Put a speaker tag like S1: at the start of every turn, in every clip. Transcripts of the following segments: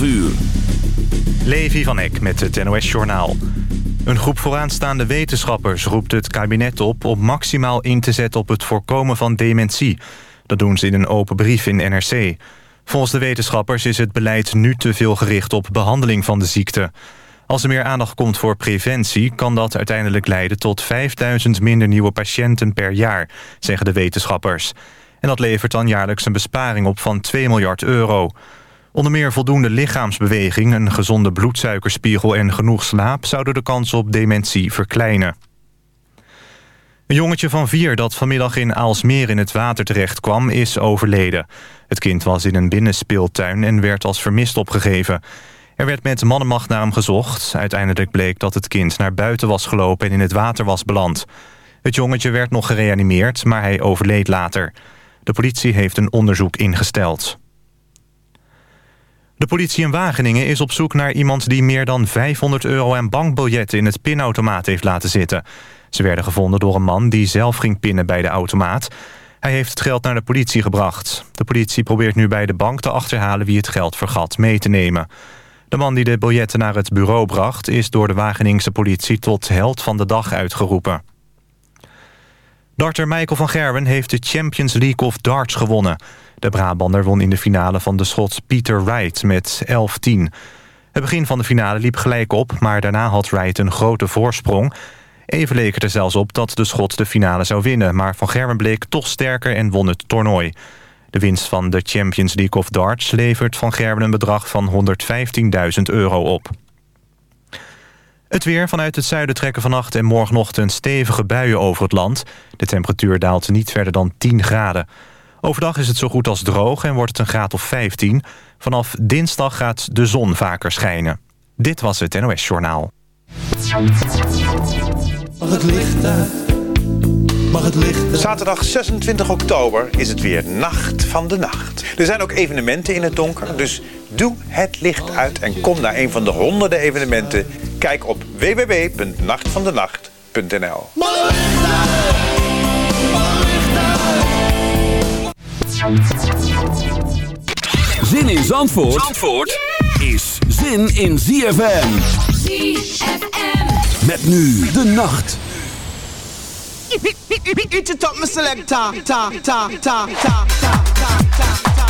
S1: 12 uur.
S2: Levi van Eck met het NOS-journaal. Een groep vooraanstaande wetenschappers roept het kabinet op... om maximaal in te zetten op het voorkomen van dementie. Dat doen ze in een open brief in NRC. Volgens de wetenschappers is het beleid nu te veel gericht op behandeling van de ziekte. Als er meer aandacht komt voor preventie... kan dat uiteindelijk leiden tot 5000 minder nieuwe patiënten per jaar... zeggen de wetenschappers. En dat levert dan jaarlijks een besparing op van 2 miljard euro... Onder meer voldoende lichaamsbeweging, een gezonde bloedsuikerspiegel en genoeg slaap... zouden de kans op dementie verkleinen. Een jongetje van vier dat vanmiddag in Aalsmeer in het water terecht kwam... is overleden. Het kind was in een binnenspeeltuin en werd als vermist opgegeven. Er werd met mannenmacht naar gezocht. Uiteindelijk bleek dat het kind naar buiten was gelopen en in het water was beland. Het jongetje werd nog gereanimeerd, maar hij overleed later. De politie heeft een onderzoek ingesteld. De politie in Wageningen is op zoek naar iemand die meer dan 500 euro aan bankbiljetten in het pinautomaat heeft laten zitten. Ze werden gevonden door een man die zelf ging pinnen bij de automaat. Hij heeft het geld naar de politie gebracht. De politie probeert nu bij de bank te achterhalen wie het geld vergat mee te nemen. De man die de biljetten naar het bureau bracht... is door de Wageningse politie tot held van de dag uitgeroepen. Darter Michael van Gerwen heeft de Champions League of Darts gewonnen. De Brabander won in de finale van de Schot Peter Wright met 11-10. Het begin van de finale liep gelijk op... maar daarna had Wright een grote voorsprong. Even leek het er zelfs op dat de Schot de finale zou winnen... maar Van Gerwen bleek toch sterker en won het toernooi. De winst van de Champions League of Darts levert Van Gerwen een bedrag van 115.000 euro op. Het weer vanuit het zuiden trekken vannacht en morgenochtend stevige buien over het land. De temperatuur daalt niet verder dan 10 graden. Overdag is het zo goed als droog en wordt het een graad of 15. Vanaf dinsdag gaat de zon vaker schijnen. Dit was het NOS Journaal.
S3: Mag het licht uit? Mag het licht Zaterdag 26 oktober is het weer Nacht van de Nacht. Er zijn ook evenementen in het donker, dus doe het licht uit... en kom naar een van de honderden evenementen. Kijk op www.nachtvandenacht.nl
S1: Zin in Zandvoort, Zandvoort is zin in ZFM. ZFM. Met nu de nacht.
S4: Eat it up, my selector. Ta, ta, ta, ta, ta, ta, ta, ta.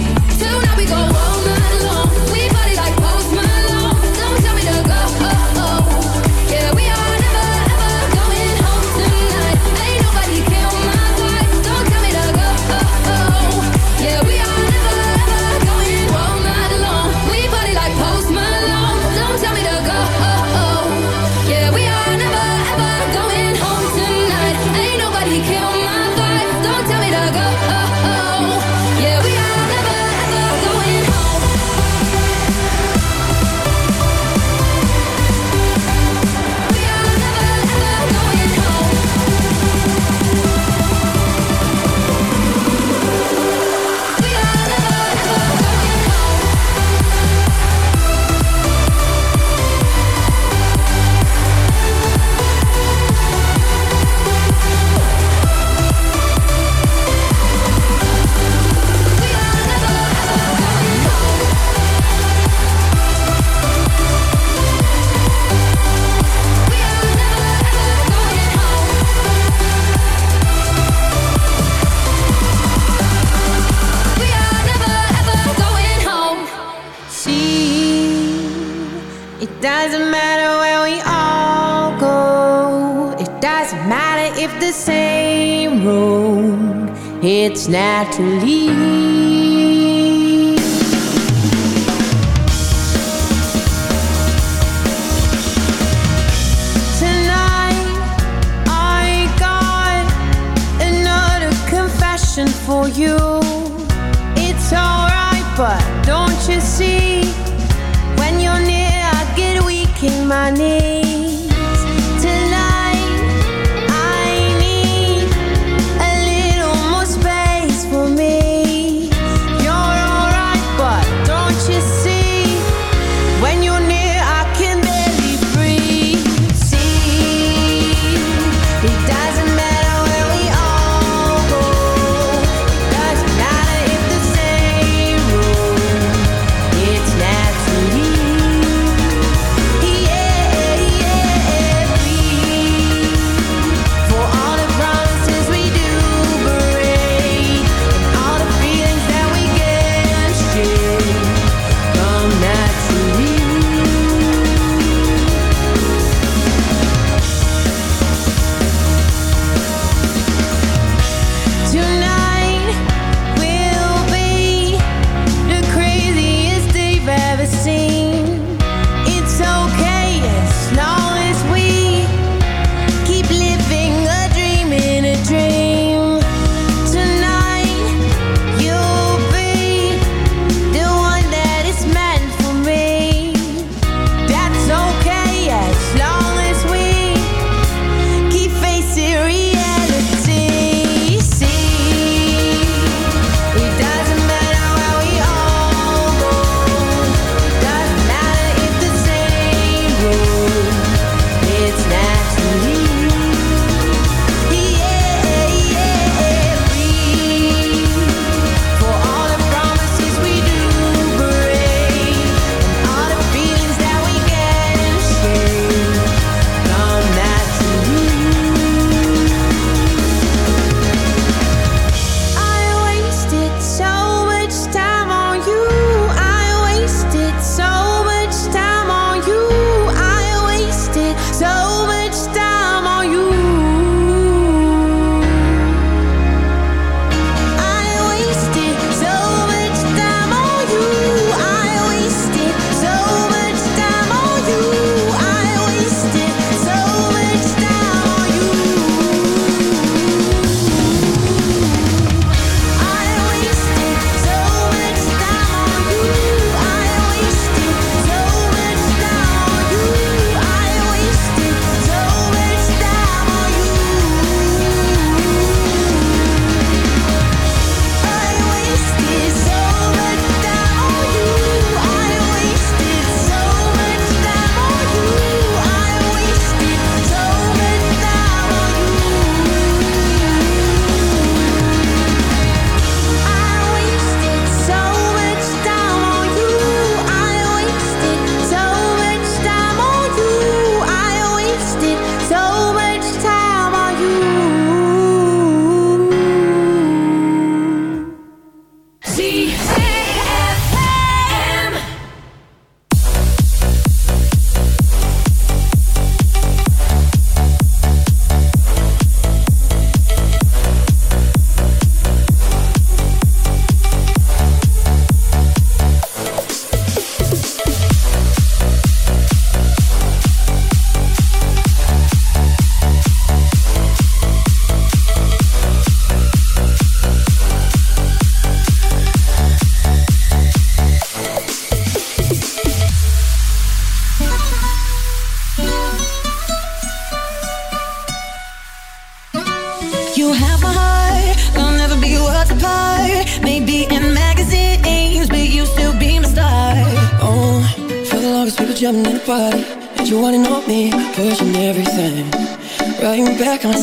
S5: It doesn't matter where we all go. It doesn't matter if the same road.
S6: It's naturally. for you. It's alright, but. My.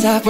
S7: Top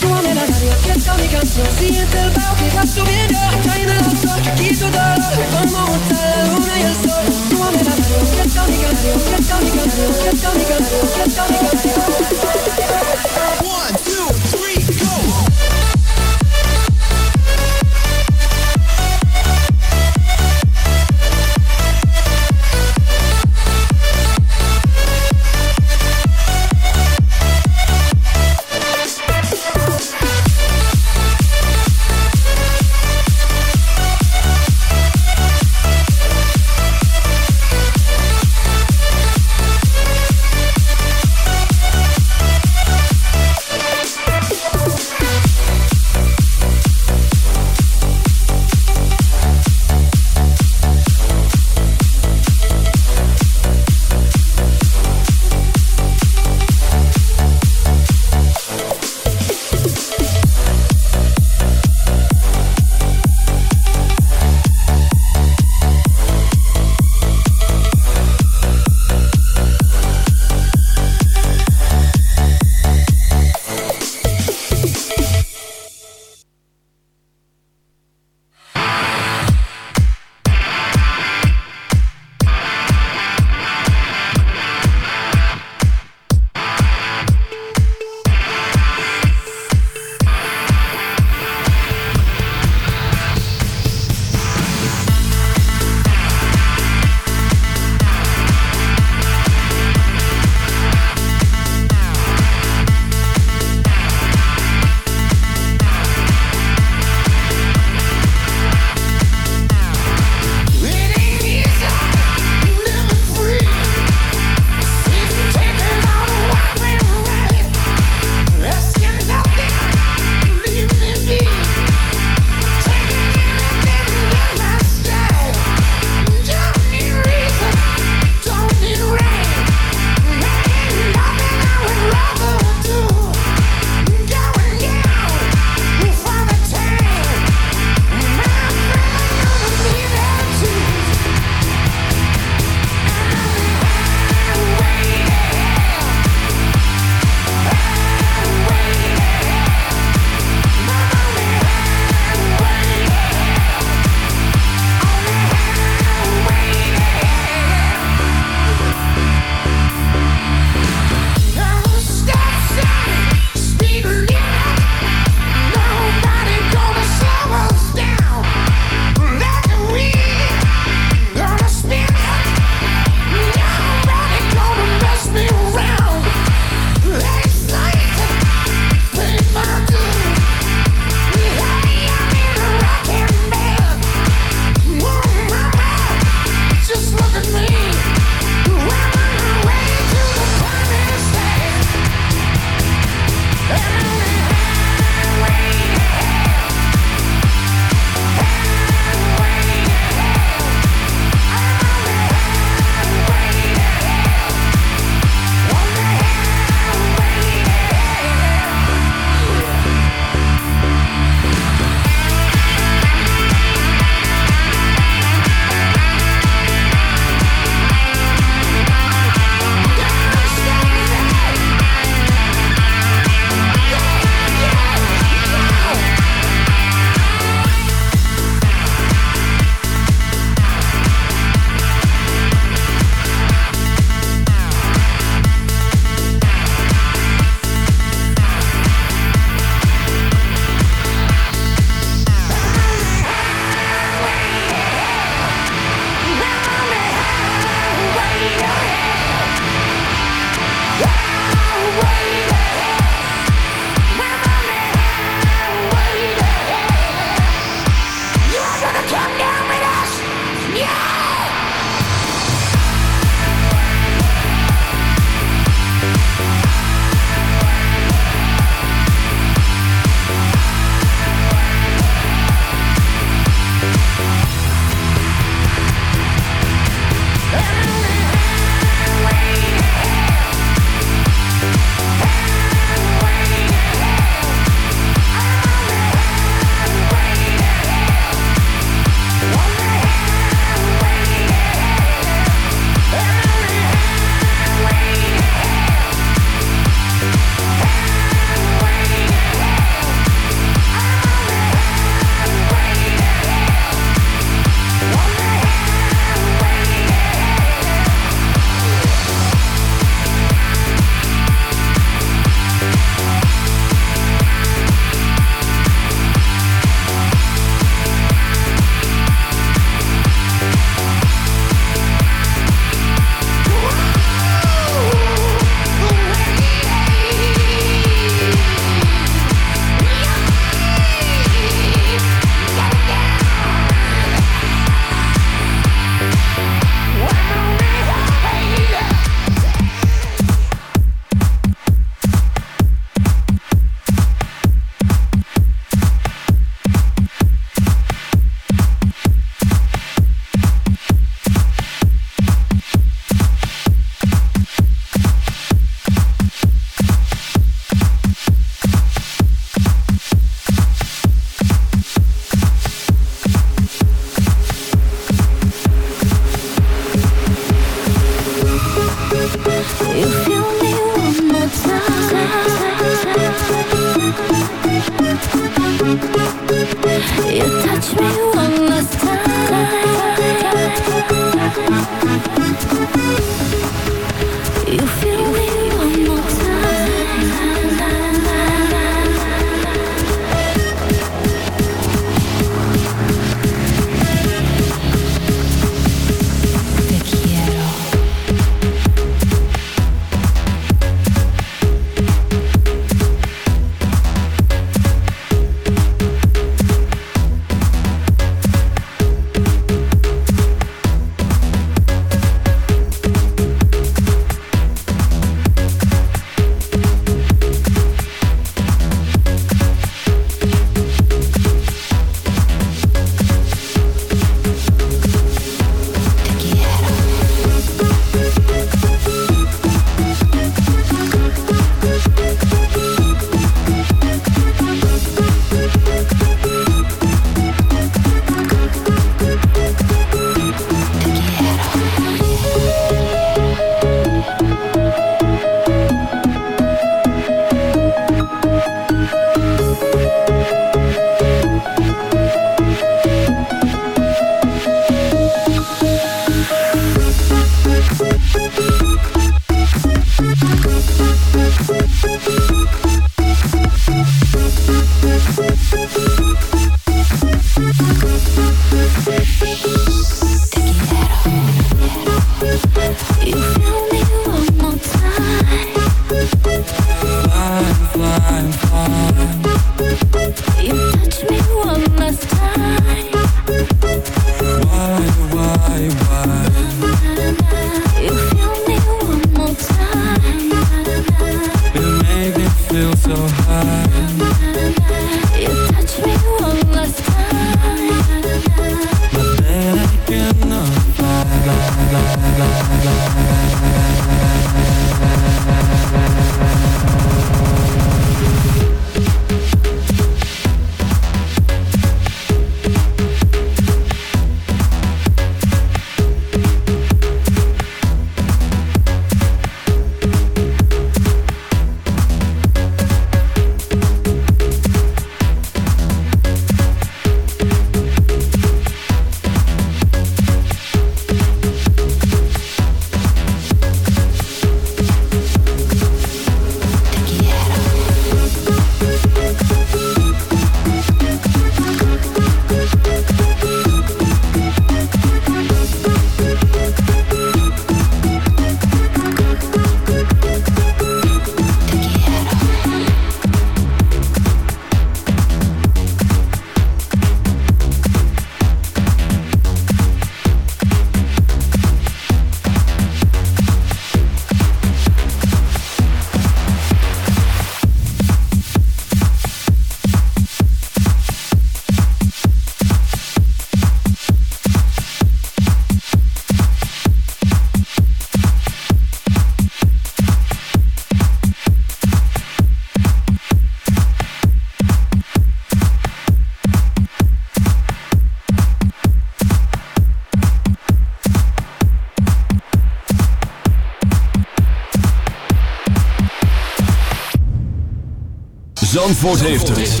S1: Zandvoort heeft het.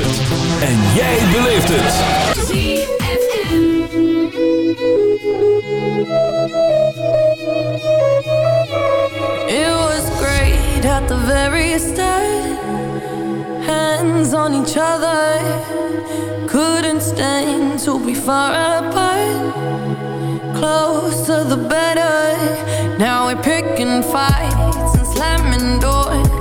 S1: En jij beleeft het.
S8: It was great at the very start. Hands on each other. Couldn't stand to be far apart. Closer the better. Now we're picking fights and slamming doors.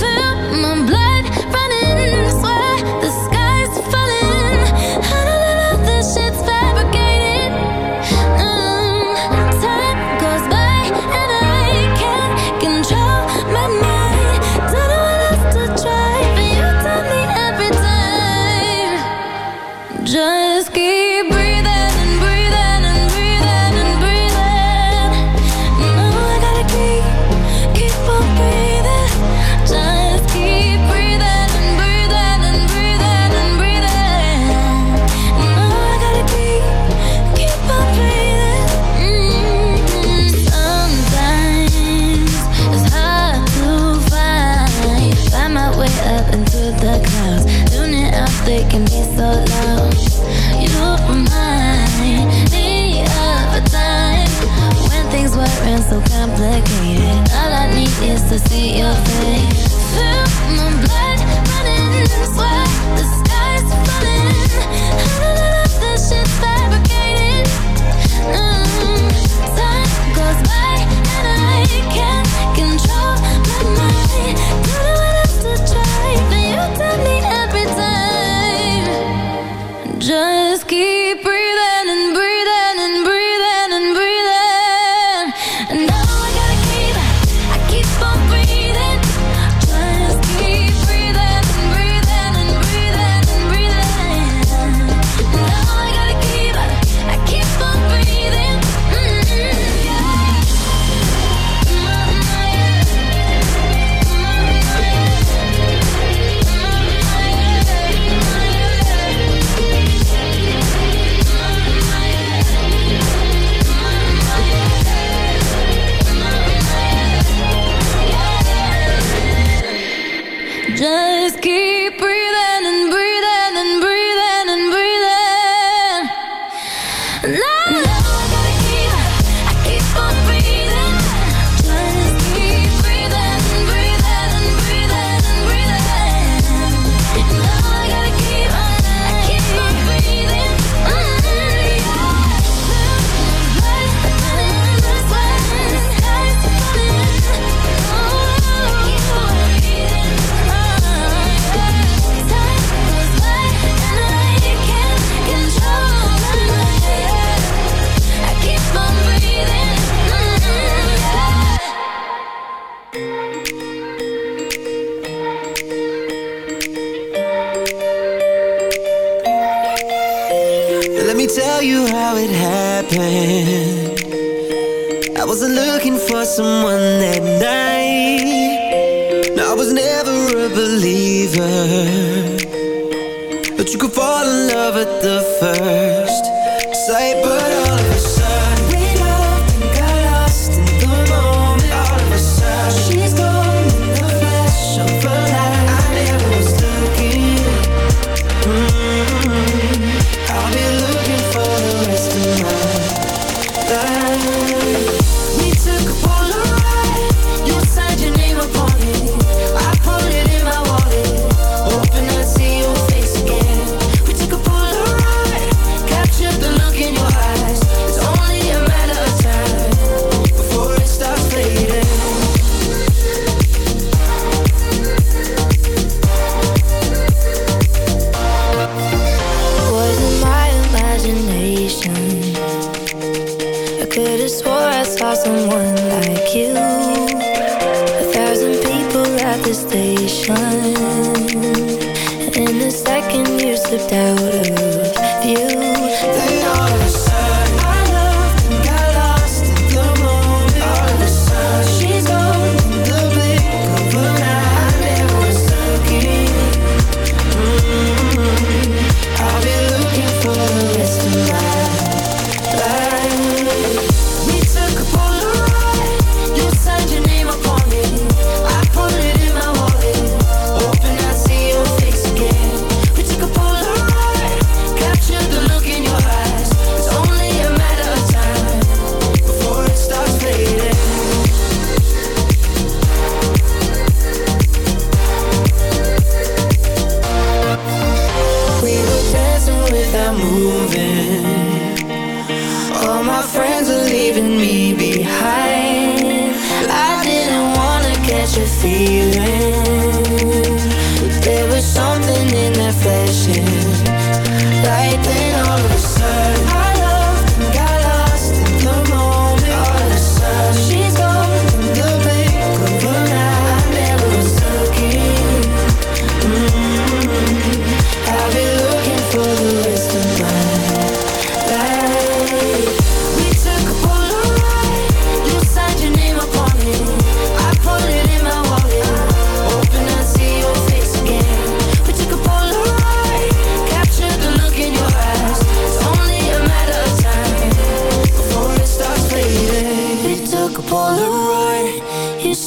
S5: felt my blood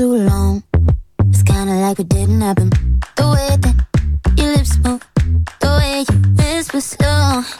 S5: too long. It's kinda like it didn't happen. The way that your lips move, the way you whisper slow.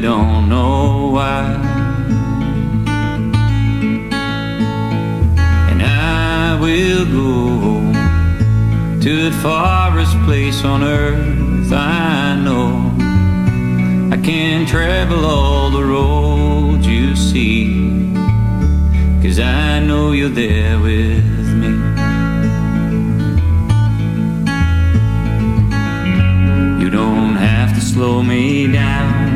S5: Don't
S9: know why. And I will go to the farthest place on earth I know. I can travel all the roads you see, cause I know you're there with me. You don't have to slow me down,